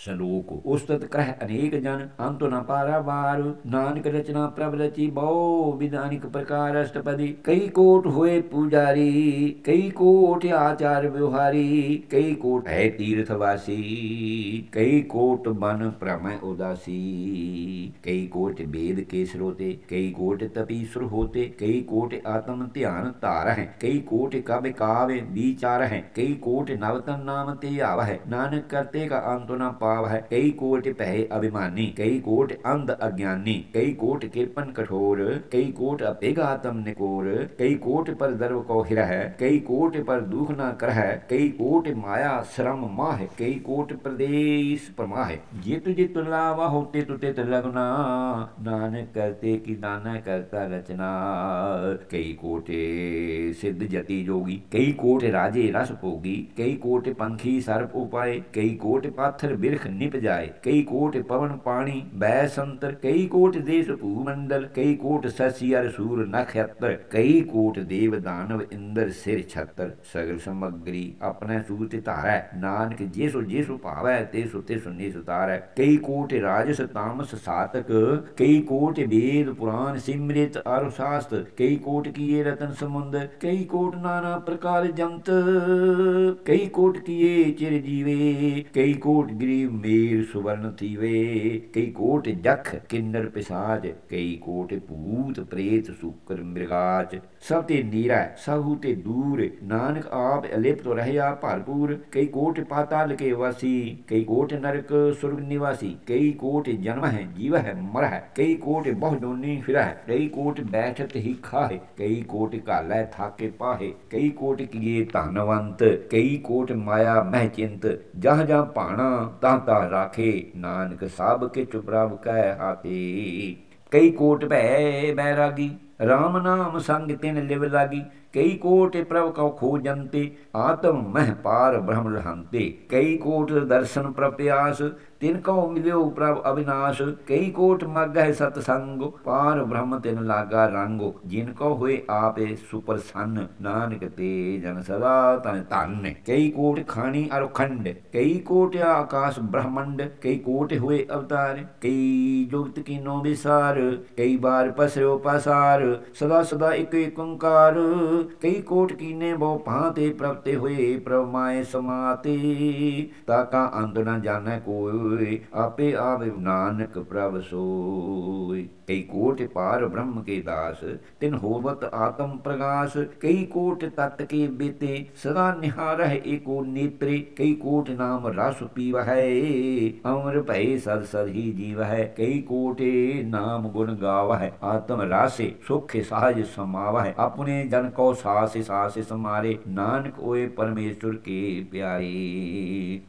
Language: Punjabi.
ਸ਼ਲੋਕ। ਉਸਤਤ ਕਹਿ ਅਨੇਕ ਜਨ ਅੰਤ ਨਾ ਪਾਰਾ ਵਾਰ। ਨਾਨਕ ਰਚਨਾ ਪ੍ਰਭ ਰਚੀ, ਬਹੁ ਵਿਧਾਨਿਕ ਪ੍ਰਕਾਰ ਅਸ਼ਟਪਦੀ। ਕਈ ਕੋਟ ਹੋਏ ਪੂਜਾਰੀ, ਕਈ ਕੋਟ ਆਚਾਰ ਵਿਵਹਾਰੀ। ਕਈ ਕੋਟ ਹੈ ਤੀਰਥ ਵਾਸੀ ਕਈ ਕੋਟ ਬਨ ਪ੍ਰਮੈ ਉਦਾਸੀ। ਕਈ ਕੋਟ ਬੇਦ ਕੇ ਸਰੋਤੇ ਕਈ ਕੋਟ ਤਪੀ ਸੁਰ ਹੋਤੇ। ਕਈ ਕੋਟ ਆਤਮ ਧਿਆਨ ਧਾਰ ਹੈ, ਕਈ ਕੋਟ ਕਬ ਕਾਵੇ ਵਿਚਾਰ ਹੈ। ਕਈ ਕੋਟ ਨਵਤਨ ਨਾਮ ਤੇ ਆਵ ਹੈ। ਨਾਨਕ ਕਰਤੇ ਕਾ ਅੰਤ ਨ ਭਾਵ ਹੈ ਕਈ ਕੋਟ ਪਹਿ ਅਭਿਮਾਨੀ ਕਈ ਕੋਟ ਅੰਧ ਅਗਿਆਨੀ ਕਈ ਕੋਟ ਕਿਰਪਨ ਕਠੋਰ ਕਈ ਕੋਟ ਅਪੇਗਾ ਨਿਕੋਰ ਕਈ ਕੋਟ ਪਰ ਦਰਵ ਕੋ ਹਿਰਹ ਕਈ ਕੋਟ ਪਰ ਦੁਖ ਨਾ ਕਰਹਿ ਕਈ ਕੋਟ ਮਾਇਆ ਸ਼ਰਮ ਮਾਹ ਕਈ ਕੋਟ ਪ੍ਰਦੇਸ਼ ਪਰਮਾਹ ਜੇ ਜਿਤ ਤੁਲਾ ਵਾ ਹੋਤੇ ਤੁਤੇ ਤਲਗਨਾ ਨਾਨਕ ਕਰਤੇ ਕੀ ਦਾਨਾ ਕਰਤਾ ਰਚਨਾ ਕਈ ਕੋਟੇ ਸਿੱਧ ਜਤੀ ਜੋਗੀ ਕਈ ਕੋਟ ਰਾਜੇ ਰਸ ਭੋਗੀ ਕਈ ਕੋਟ ਪੰਖੀ ਸਰਪ ਉਪਾਏ ਕਈ ਕੋਟ ਪਾਥਰ ਬਿਰ ਸਿਖ ਨਿਭ ਜਾਏ ਕਈ ਕੋਟ ਪਵਨ ਪਾਣੀ ਬੈ ਸੰਤਰ ਕਈ ਕੋਟ ਦੇਸ ਭੂ ਮੰਡਲ ਕਈ ਕੋਟ ਸਸੀ ਸੂਰ ਨਖ ਕਈ ਕੋਟ ਦੇਵ ਦਾਨਵ ਇੰਦਰ ਸਿਰ ਛਤਰ ਸਗਲ ਸਮਗਰੀ ਆਪਣੇ ਸੂਰ ਤੇ ਧਾਰੈ ਨਾਨਕ ਜੇਸੋ ਜੇਸੋ ਭਾਵੈ ਤੇਸੋ ਤੇਸੋ ਨਿਸ ਉਤਾਰੈ ਕਈ ਕੋਟ ਰਾਜਸ ਤਾਮਸ ਸਾਤਕ ਕਈ ਕੋਟ ਵੇਦ ਪੁਰਾਨ ਸਿਮ੍ਰਿਤ ਅਰ ਸਾਸਤ ਕਈ ਕੋਟ ਕੀਏ ਰਤਨ ਸਮੁੰਦ ਕਈ ਕੋਟ ਨਾਨਾ ਪ੍ਰਕਾਰ ਜੰਤ ਕਈ ਕੋਟ ਕੀਏ ਚਿਰ ਜੀਵੇ ਕਈ ਕੋਟ ਗਰੀਬ ਮੇਰ ਸੁਵਰਨ ਥੀਵੇ ਕਈ ਕੋਟ ਜਖ ਕਿੰਨਰ ਪਿਸਾਜ ਕਈ ਕੋਟ ਭੂਤ ਪ੍ਰੇਤ ਸੂਕਰ ਮਿਰਗਾਜ ਸਭ ਤੇ ਨੀਰਾ ਸਭੂ ਤੇ ਦੂਰ ਨਾਨਕ ਆਪ ਅਲਿਪਤ ਰਹਿਆ ਭਰਪੂਰ ਕਈ ਕੋਟ ਪਾਤਾਲ ਕੇ ਵਾਸੀ ਕਈ ਕੋਟ ਨਰਕ ਸੁਰਗ ਨਿਵਾਸੀ ਕਈ ਕੋਟ ਜਨਮ ਹੈ ਜੀਵ ਹੈ ਮਰ ਹੈ ਕਈ ਕੋਟ ਬਹੁ ਦੋਨੀ ਫਿਰਾ ਹੈ ਕਈ ਕੋਟ ਬੈਠਤ ਹੀ ਖਾਏ ਕਈ ਕੋਟ ਘਾਲੈ ਥਾਕੇ ਪਾਹੇ ਕਈ ਕੋਟ ਕੀਏ ਧਨਵੰਤ ਕਈ ਕੋਟ ਮਾਇਆ ਮਹਿ ਚਿੰਤ ਜਹ ਜਹ ਭਾਣਾ ਤਾਂ ਤਾਂ ਰਾਖੇ, ਨਾਨਕ ਸਭ ਕੇ ਚੁਪਰਾਵ ਕਹਿ ਹਾਤੇ ਕਈ ਕੋਟ ਭੈ ਬੈਰਾਗੀ ਰਾਮ ਨਾਮ ਸੰਗ ਤਿਨ ਲਿਵ ਲਾਗੀ। ਕਈ ਕੋਟ ਪ੍ਰਭ ਕਉ ਖੋਜੰਤੇ ਆਤਮ ਮਹਿ ਪਾਰ ਬ੍ਰਹਮ ਲਹੰਤੇ। ਕਈ ਕੋਟ ਦਰਸ਼ਨ ਪ੍ਰਪਿਆਸ ਤਿਨ ਕਉ ਮਿਲਿਓ ਪ੍ਰਭ ਅਬਿਨਾਸ਼ ਕਈ ਕੋਟ ਮਗਹਿ ਸਤ ਸੰਗ, ਪਾਰ ਬ੍ਰਹਮ ਤਿਨ ਲਾਗਾ ਰੰਗੋ। ਜਿਨ ਕੋ ਹੋਏ ਆਪੇ ਸੁਪਰਸੰਨ ਨਾਨਕ ਤੇ ਜਨ ਸਦਾ ਤਨ ਧਨ। ਕਈ ਕੋਟ ਖਾਣੀ ਅਰਖੰਡ ਕਈ ਕੋਟ ਆਕਾਸ਼ ਬ੍ਰਹਮੰਡ, ਕਈ ਕੋਟ ਹੋਏ ਅਵਤਾਰ। ਕਈ ਜੁਗਤ ਕੀਨੋ ਵਿਸਾਰ, ਕਈ ਬਾਰ ਪਸਰਿਓ ਪਸਾਰ। ਸਦਾ ਸਦਾ ਇੱਕ ਏਕ ਓੰਕਾਰ। ਕਈ ਕੋਟ ਕੀਨੇ ਬਹੁ ਭਾਂਤੇ ਪ੍ਰਪਤੇ ਹੋਏ, ਪ੍ਰਭ ਮਾਏ ਸਮਾਤੇ। ਤਾ ਕਾ ਅੰਤ ਨ ਜਾਣੈ ਕੋਈ ਆਪੇ ਆਵੇ ਨਾਨਕ ਪ੍ਰਭ ਸੋਈ ਕਈ ਕੋਟ ਪਾਰ ਬ੍ਰਹਮ ਕੇ ਦਾਸ, ਤਿਨ ਹੋਵਤ ਆਤਮ ਪ੍ਰਗਾਸ। ਕਈ ਕੋਟ ਤਤ ਕੇ ਬੀਤੇ, ਸਦਾ ਨਿਹਾਰਹਿ ਏਕੋ ਨੇਤਰੇ। ਕਈ ਕੋਟ ਨਾਮ ਰਸ ਪੀਵ ਅਮਰ ਭੈ ਸਦ ਸਦ ਹੀ ਜੀਵ ਹੈ ਕਈ ਕੋਟੇ ਨਾਮ ਗੁਣ ਗਾਵ ਹੈ ਆਤਮ ਰਾਸੇ ਸੁਖ ਸਾਜ ਸਮਾਵ ਹੈ ਆਪਣੇ ਜਨ ਕੋ ਸਾਸ ਸਾਸ ਸਮਾਰੇ, ਨਾਨਕ ਓਏ ਪਰਮੇਸ਼ਰ ਕੇ ਪਿਆਰੇ।